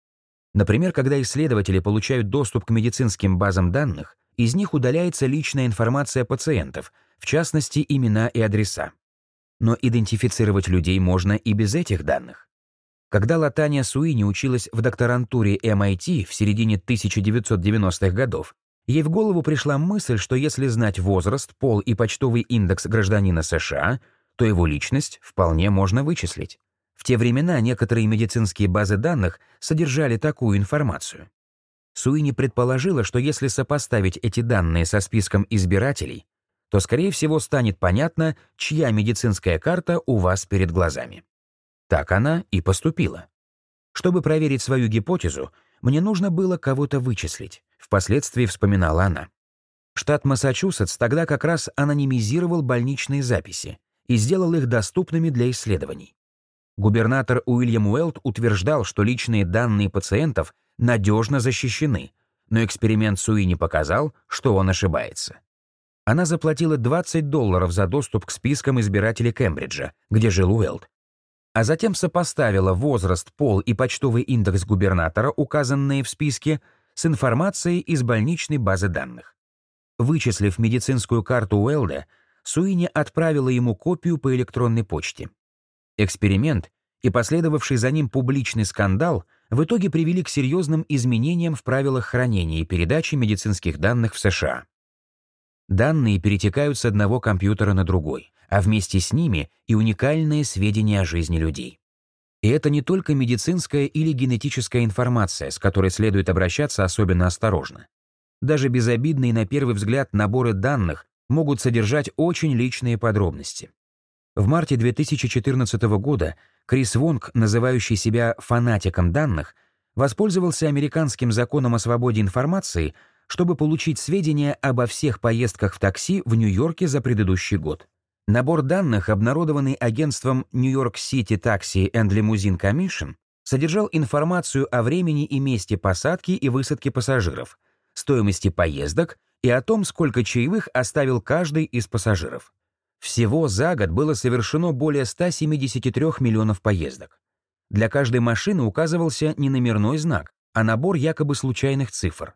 Например, когда исследователи получают доступ к медицинским базам данных, из них удаляется личная информация пациентов, в частности, имена и адреса. Но идентифицировать людей можно и без этих данных. Когда Латания Суини училась в докторантуре MIT в середине 1990-х годов, ей в голову пришла мысль, что если знать возраст, пол и почтовый индекс гражданина США, то его личность вполне можно вычислить. В те времена некоторые медицинские базы данных содержали такую информацию. Суини предположила, что если сопоставить эти данные со списком избирателей, то, скорее всего, станет понятно, чья медицинская карта у вас перед глазами. Так она и поступила. Чтобы проверить свою гипотезу, мне нужно было кого-то вычислить, впоследствии вспоминала она. Штат Массачусетс тогда как раз анонимизировал больничные записи и сделал их доступными для исследований. Губернатор Уильям Уэлт утверждал, что личные данные пациентов надежно защищены, но эксперимент Суини показал, что он ошибается. Она заплатила 20 долларов за доступ к спискам избирателей Кембриджа, где жил Уэлт, а затем сопоставила возраст, пол и почтовый индекс губернатора, указанные в списке, с информацией из больничной базы данных. Вычислив медицинскую карту Уэлда, Суини отправила ему копию по электронной почте. Эксперимент и последовавший за ним публичный скандал в итоге привели к серьезным изменениям в правилах хранения и передачи медицинских данных в США. Данные перетекают с одного компьютера на другой, а вместе с ними и уникальные сведения о жизни людей. И это не только медицинская или генетическая информация, с которой следует обращаться особенно осторожно. Даже безобидные на первый взгляд наборы данных могут содержать очень личные подробности. В марте 2014 года Крис Вонг, называющий себя фанатиком данных, воспользовался американским законом о свободе информации, чтобы получить сведения обо всех поездках в такси в Нью-Йорке за предыдущий год. Набор данных, обнародованный агентством New York City Taxi and Limousine Commission, содержал информацию о времени и месте посадки и высадки пассажиров, стоимости поездок и о том, сколько чаевых оставил каждый из пассажиров. Всего за год было совершено более 173 миллионов поездок. Для каждой машины указывался не номерной знак, а набор якобы случайных цифр.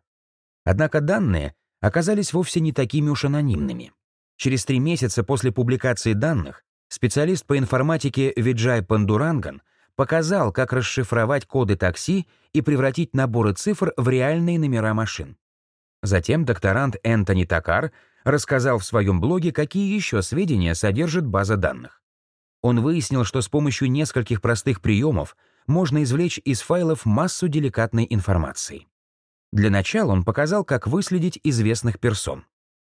Однако данные оказались вовсе не такими уж анонимными. Через три месяца после публикации данных специалист по информатике Виджай Пандуранган показал, как расшифровать коды такси и превратить наборы цифр в реальные номера машин. Затем докторант Энтони Такар рассказал в своем блоге, какие еще сведения содержит база данных. Он выяснил, что с помощью нескольких простых приемов можно извлечь из файлов массу деликатной информации. Для начала он показал, как выследить известных персон.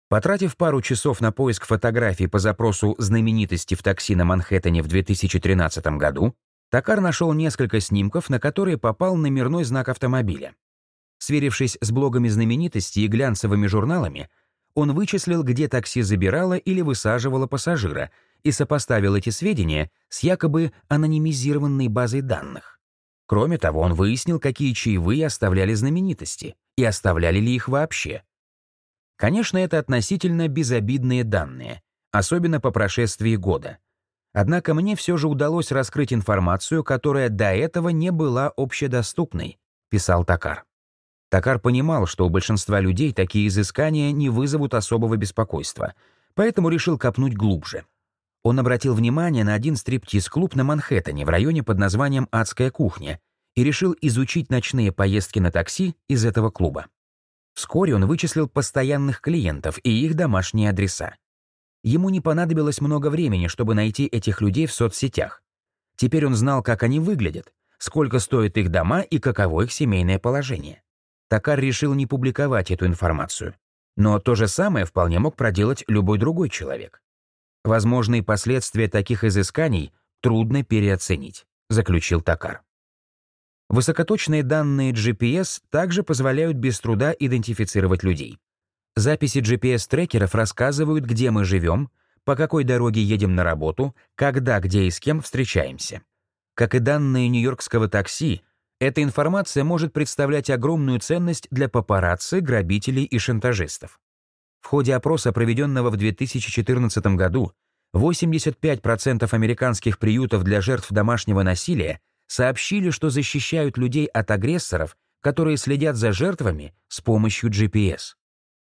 Потратив пару часов на поиск фотографий по запросу знаменитости в такси на Манхэттене в 2013 году, Такар нашел несколько снимков, на которые попал номерной знак автомобиля. Сверившись с блогами знаменитости и глянцевыми журналами, он вычислил, где такси забирало или высаживало пассажира, и сопоставил эти сведения с якобы анонимизированной базой данных. Кроме того, он выяснил, какие чаевые оставляли знаменитости, и оставляли ли их вообще. Конечно, это относительно безобидные данные, особенно по прошествии года. Однако мне все же удалось раскрыть информацию, которая до этого не была общедоступной, писал Такар. Такар понимал, что у большинства людей такие изыскания не вызовут особого беспокойства, поэтому решил копнуть глубже. Он обратил внимание на один стриптиз-клуб на Манхэттене в районе под названием «Адская кухня» и решил изучить ночные поездки на такси из этого клуба. Вскоре он вычислил постоянных клиентов и их домашние адреса. Ему не понадобилось много времени, чтобы найти этих людей в соцсетях. Теперь он знал, как они выглядят, сколько стоят их дома и каково их семейное положение. Такар решил не публиковать эту информацию. Но то же самое вполне мог проделать любой другой человек. Возможные последствия таких изысканий трудно переоценить, заключил Такар. Высокоточные данные GPS также позволяют без труда идентифицировать людей. Записи GPS-трекеров рассказывают, где мы живем, по какой дороге едем на работу, когда, где и с кем встречаемся. Как и данные нью-йоркского такси, эта информация может представлять огромную ценность для папарацци, грабителей и шантажистов. В ходе опроса, проведенного в 2014 году, 85% американских приютов для жертв домашнего насилия сообщили, что защищают людей от агрессоров, которые следят за жертвами с помощью GPS.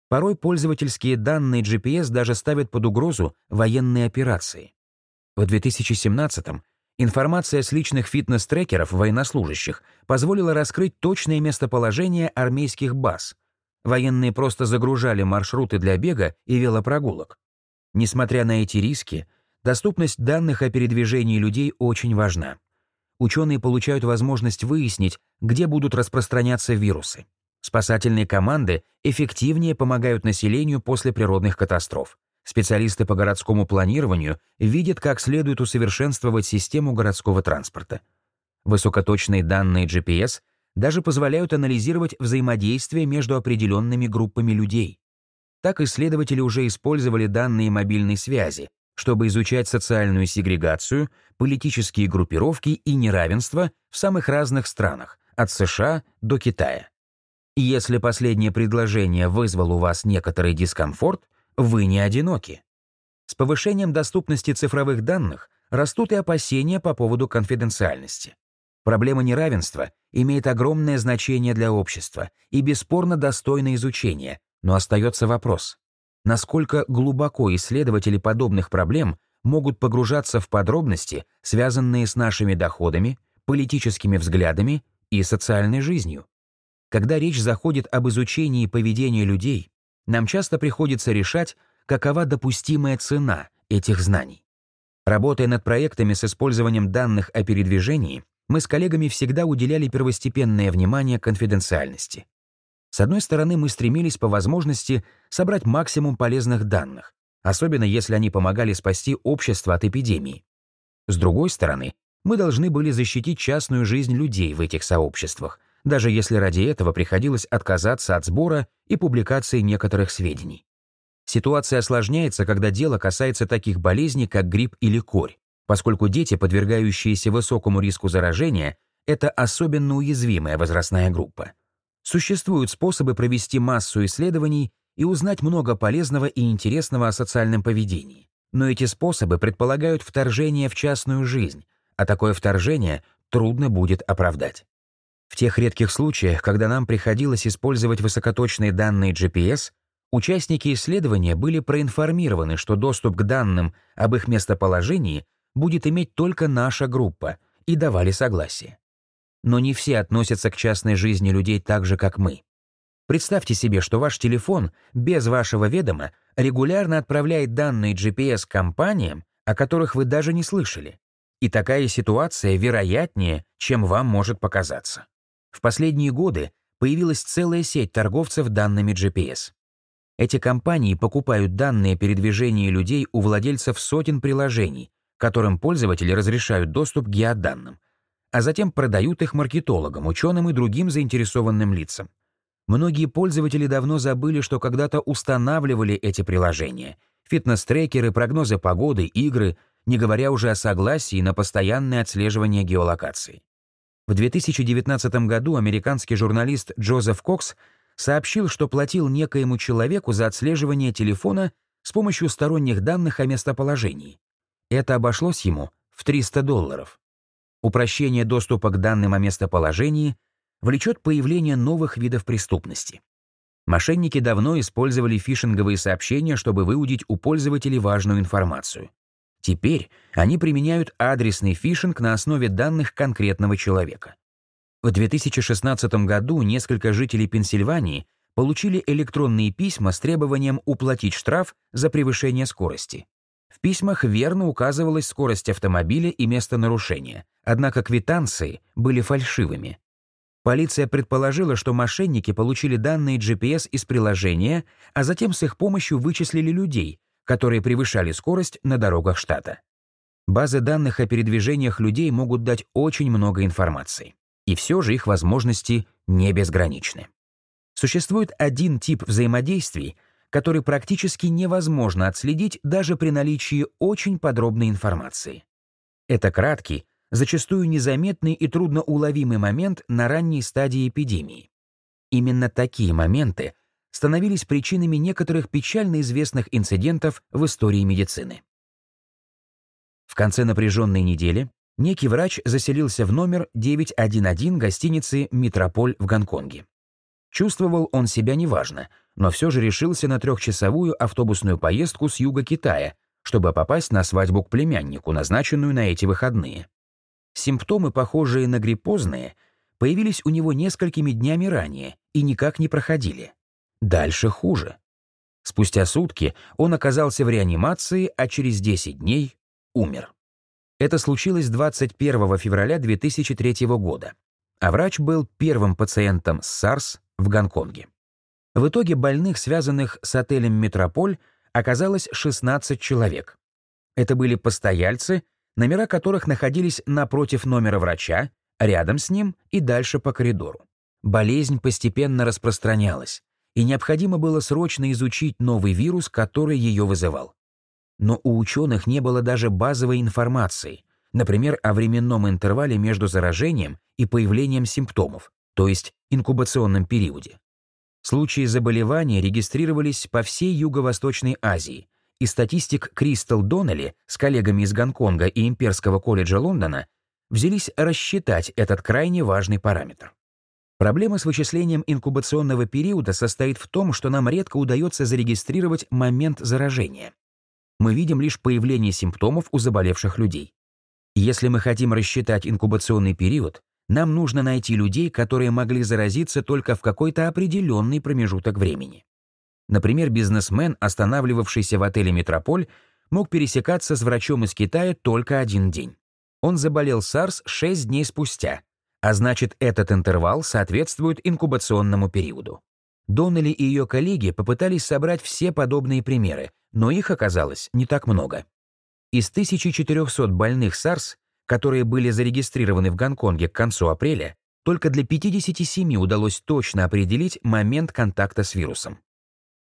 Порой пользовательские данные GPS даже ставят под угрозу военные операции. В 2017-м информация с личных фитнес-трекеров военнослужащих позволила раскрыть точное местоположение армейских баз. Военные просто загружали маршруты для бега и велопрогулок. Несмотря на эти риски, доступность данных о передвижении людей очень важна. Ученые получают возможность выяснить, где будут распространяться вирусы. Спасательные команды эффективнее помогают населению после природных катастроф. Специалисты по городскому планированию видят, как следует усовершенствовать систему городского транспорта. Высокоточные данные GPS даже позволяют анализировать взаимодействие между определенными группами людей. Так исследователи уже использовали данные мобильной связи, чтобы изучать социальную сегрегацию, политические группировки и неравенство в самых разных странах, от США до Китая. Если последнее предложение вызвало у вас некоторый дискомфорт, вы не одиноки. С повышением доступности цифровых данных растут и опасения по поводу конфиденциальности. Проблема неравенства имеет огромное значение для общества и бесспорно достойна изучения, но остается вопрос, насколько глубоко исследователи подобных проблем могут погружаться в подробности, связанные с нашими доходами, политическими взглядами и социальной жизнью. Когда речь заходит об изучении поведения людей, нам часто приходится решать, какова допустимая цена этих знаний. Работая над проектами с использованием данных о передвижении, мы с коллегами всегда уделяли первостепенное внимание конфиденциальности. С одной стороны, мы стремились по возможности собрать максимум полезных данных, особенно если они помогали спасти общество от эпидемии. С другой стороны, мы должны были защитить частную жизнь людей в этих сообществах, даже если ради этого приходилось отказаться от сбора и публикации некоторых сведений. Ситуация осложняется, когда дело касается таких болезней, как грипп или корь, поскольку дети, подвергающиеся высокому риску заражения, это особенно уязвимая возрастная группа. Существуют способы провести массу исследований и узнать много полезного и интересного о социальном поведении. Но эти способы предполагают вторжение в частную жизнь, а такое вторжение трудно будет оправдать. В тех редких случаях, когда нам приходилось использовать высокоточные данные GPS, участники исследования были проинформированы, что доступ к данным об их местоположении будет иметь только наша группа, и давали согласие. Но не все относятся к частной жизни людей так же, как мы. Представьте себе, что ваш телефон без вашего ведома регулярно отправляет данные GPS компаниям, о которых вы даже не слышали. И такая ситуация вероятнее, чем вам может показаться. В последние годы появилась целая сеть торговцев данными GPS. Эти компании покупают данные передвижения людей у владельцев сотен приложений, которым пользователи разрешают доступ к геоданным, а затем продают их маркетологам, ученым и другим заинтересованным лицам. Многие пользователи давно забыли, что когда-то устанавливали эти приложения. Фитнес-трекеры, прогнозы погоды, игры, не говоря уже о согласии на постоянное отслеживание геолокации. В 2019 году американский журналист Джозеф Кокс сообщил, что платил некоему человеку за отслеживание телефона с помощью сторонних данных о местоположении. Это обошлось ему в 300 долларов. Упрощение доступа к данным о местоположении влечет появление новых видов преступности. Мошенники давно использовали фишинговые сообщения, чтобы выудить у пользователей важную информацию. Теперь они применяют адресный фишинг на основе данных конкретного человека. В 2016 году несколько жителей Пенсильвании получили электронные письма с требованием уплатить штраф за превышение скорости. В письмах верно указывалась скорость автомобиля и место нарушения, однако квитанции были фальшивыми. Полиция предположила, что мошенники получили данные GPS из приложения, а затем с их помощью вычислили людей, которые превышали скорость на дорогах штата. Базы данных о передвижениях людей могут дать очень много информации. И все же их возможности не безграничны. Существует один тип взаимодействий, который практически невозможно отследить даже при наличии очень подробной информации. Это краткий, зачастую незаметный и трудноуловимый момент на ранней стадии эпидемии. Именно такие моменты становились причинами некоторых печально известных инцидентов в истории медицины. В конце напряженной недели некий врач заселился в номер 911 гостиницы «Метрополь» в Гонконге. Чувствовал он себя неважно, но все же решился на трехчасовую автобусную поездку с юга Китая, чтобы попасть на свадьбу к племяннику, назначенную на эти выходные. Симптомы, похожие на гриппозные, появились у него несколькими днями ранее и никак не проходили. Дальше хуже. Спустя сутки он оказался в реанимации, а через 10 дней умер. Это случилось 21 февраля 2003 года, а врач был первым пациентом с SARS в Гонконге. В итоге больных, связанных с отелем «Метрополь», оказалось 16 человек. Это были постояльцы, номера которых находились напротив номера врача, рядом с ним и дальше по коридору. Болезнь постепенно распространялась, и необходимо было срочно изучить новый вирус, который ее вызывал. Но у ученых не было даже базовой информации, например, о временном интервале между заражением и появлением симптомов, то есть инкубационном периоде. Случаи заболевания регистрировались по всей Юго-Восточной Азии, и статистик Кристал Доннелли с коллегами из Гонконга и Имперского колледжа Лондона взялись рассчитать этот крайне важный параметр. Проблема с вычислением инкубационного периода состоит в том, что нам редко удается зарегистрировать момент заражения. Мы видим лишь появление симптомов у заболевших людей. Если мы хотим рассчитать инкубационный период, нам нужно найти людей, которые могли заразиться только в какой-то определенный промежуток времени. Например, бизнесмен, останавливавшийся в отеле «Метрополь», мог пересекаться с врачом из Китая только один день. Он заболел SARS 6 дней спустя, а значит, этот интервал соответствует инкубационному периоду. Доннелли и ее коллеги попытались собрать все подобные примеры, но их оказалось не так много. Из 1400 больных SARS которые были зарегистрированы в Гонконге к концу апреля, только для 57 удалось точно определить момент контакта с вирусом.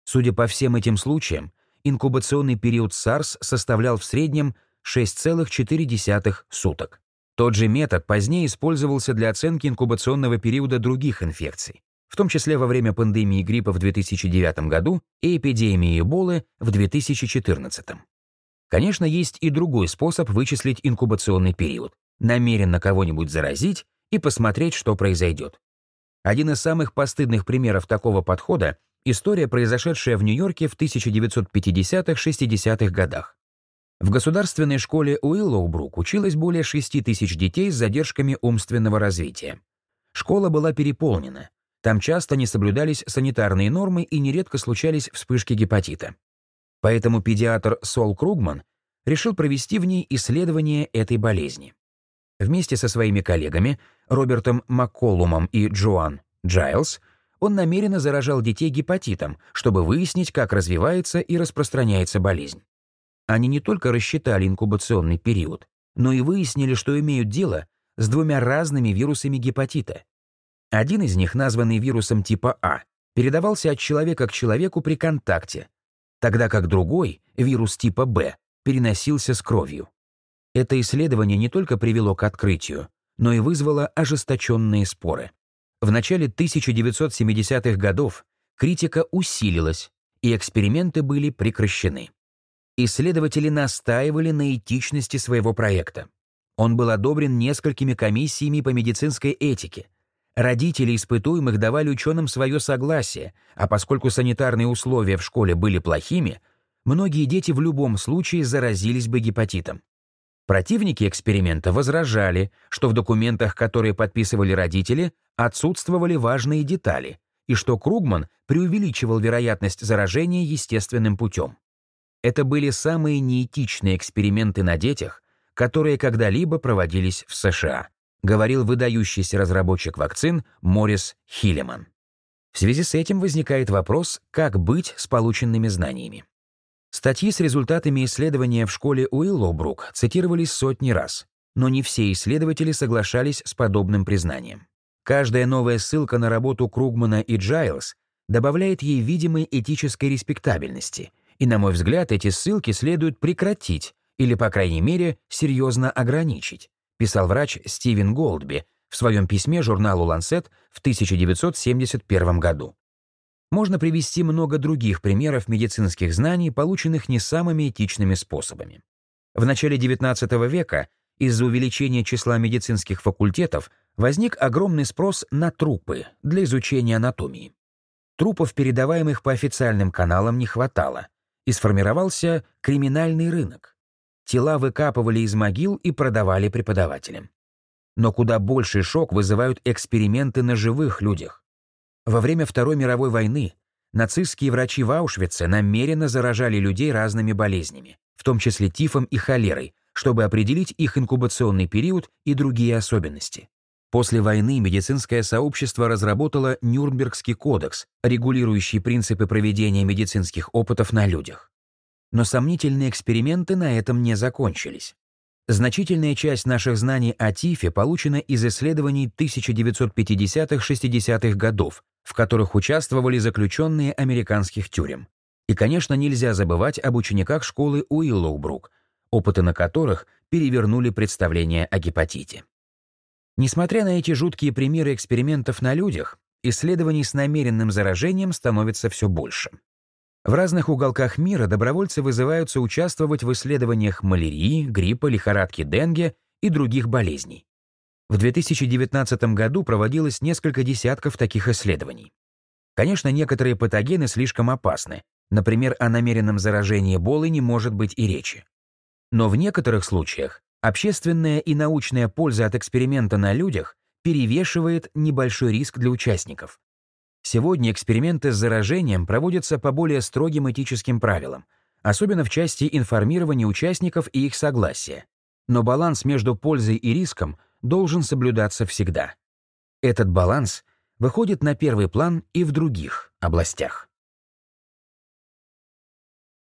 Судя по всем этим случаям, инкубационный период SARS составлял в среднем 6,4 суток. Тот же метод позднее использовался для оценки инкубационного периода других инфекций, в том числе во время пандемии гриппа в 2009 году и эпидемии Эболы в 2014. Конечно, есть и другой способ вычислить инкубационный период — намеренно кого-нибудь заразить и посмотреть, что произойдет. Один из самых постыдных примеров такого подхода — история, произошедшая в Нью-Йорке в 1950-60-х годах. В государственной школе Уиллоубрук училось более 6 тысяч детей с задержками умственного развития. Школа была переполнена. Там часто не соблюдались санитарные нормы и нередко случались вспышки гепатита. Поэтому педиатр Сол Кругман решил провести в ней исследование этой болезни. Вместе со своими коллегами, Робертом Макколумом и Джоан Джайлс, он намеренно заражал детей гепатитом, чтобы выяснить, как развивается и распространяется болезнь. Они не только рассчитали инкубационный период, но и выяснили, что имеют дело с двумя разными вирусами гепатита. Один из них, названный вирусом типа А, передавался от человека к человеку при контакте, тогда как другой, вирус типа Б, переносился с кровью. Это исследование не только привело к открытию, но и вызвало ожесточенные споры. В начале 1970-х годов критика усилилась, и эксперименты были прекращены. Исследователи настаивали на этичности своего проекта. Он был одобрен несколькими комиссиями по медицинской этике, Родители испытуемых давали ученым свое согласие, а поскольку санитарные условия в школе были плохими, многие дети в любом случае заразились бы гепатитом. Противники эксперимента возражали, что в документах, которые подписывали родители, отсутствовали важные детали, и что Кругман преувеличивал вероятность заражения естественным путем. Это были самые неэтичные эксперименты на детях, которые когда-либо проводились в США. Говорил выдающийся разработчик вакцин Морис Хиллеман. В связи с этим возникает вопрос, как быть с полученными знаниями. Статьи с результатами исследования в школе Уиллоубрук цитировались сотни раз, но не все исследователи соглашались с подобным признанием. Каждая новая ссылка на работу Кругмана и Джайлз добавляет ей видимой этической респектабельности, и, на мой взгляд, эти ссылки следует прекратить или, по крайней мере, серьезно ограничить, писал врач Стивен Голдби в своем письме журналу Lancet в 1971 году. Можно привести много других примеров медицинских знаний, полученных не самыми этичными способами. В начале XIX века из-за увеличения числа медицинских факультетов возник огромный спрос на трупы для изучения анатомии. Трупов, передаваемых по официальным каналам, не хватало, и сформировался криминальный рынок. Тела выкапывали из могил и продавали преподавателям. Но куда больший шок вызывают эксперименты на живых людях. Во время Второй мировой войны нацистские врачи в Аушвице намеренно заражали людей разными болезнями, в том числе тифом и холерой, чтобы определить их инкубационный период и другие особенности. После войны медицинское сообщество разработало Нюрнбергский кодекс, регулирующий принципы проведения медицинских опытов на людях. Но сомнительные эксперименты на этом не закончились. Значительная часть наших знаний о ТИФе получена из исследований 1950-60-х годов, в которых участвовали заключенные американских тюрем. И, конечно, нельзя забывать об учениках школы Уиллоубрук, опыты на которых перевернули представление о гепатите. Несмотря на эти жуткие примеры экспериментов на людях, исследований с намеренным заражением становится все больше. В разных уголках мира добровольцы вызываются участвовать в исследованиях малярии, гриппа, лихорадки Денге и других болезней. В 2019 году проводилось несколько десятков таких исследований. Конечно, некоторые патогены слишком опасны. Например, о намеренном заражении Эболой не может быть и речи. Но в некоторых случаях Общественная и научная польза от эксперимента на людях перевешивает небольшой риск для участников. Сегодня эксперименты с заражением проводятся по более строгим этическим правилам, особенно в части информирования участников и их согласия. Но баланс между пользой и риском должен соблюдаться всегда. Этот баланс выходит на первый план и в других областях.